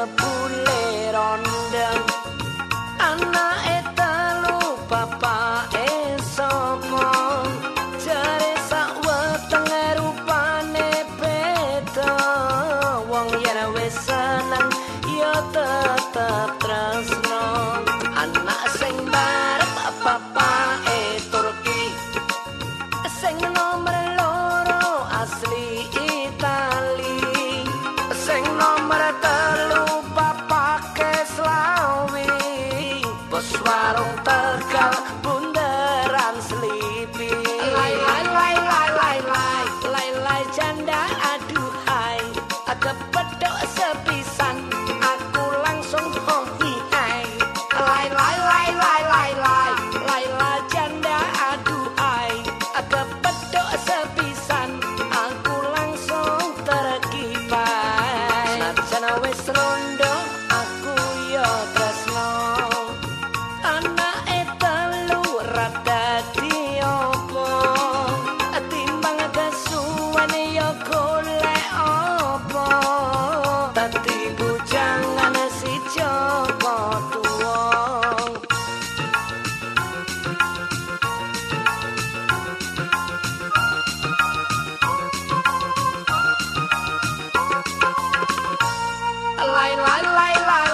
sepul nuestro I.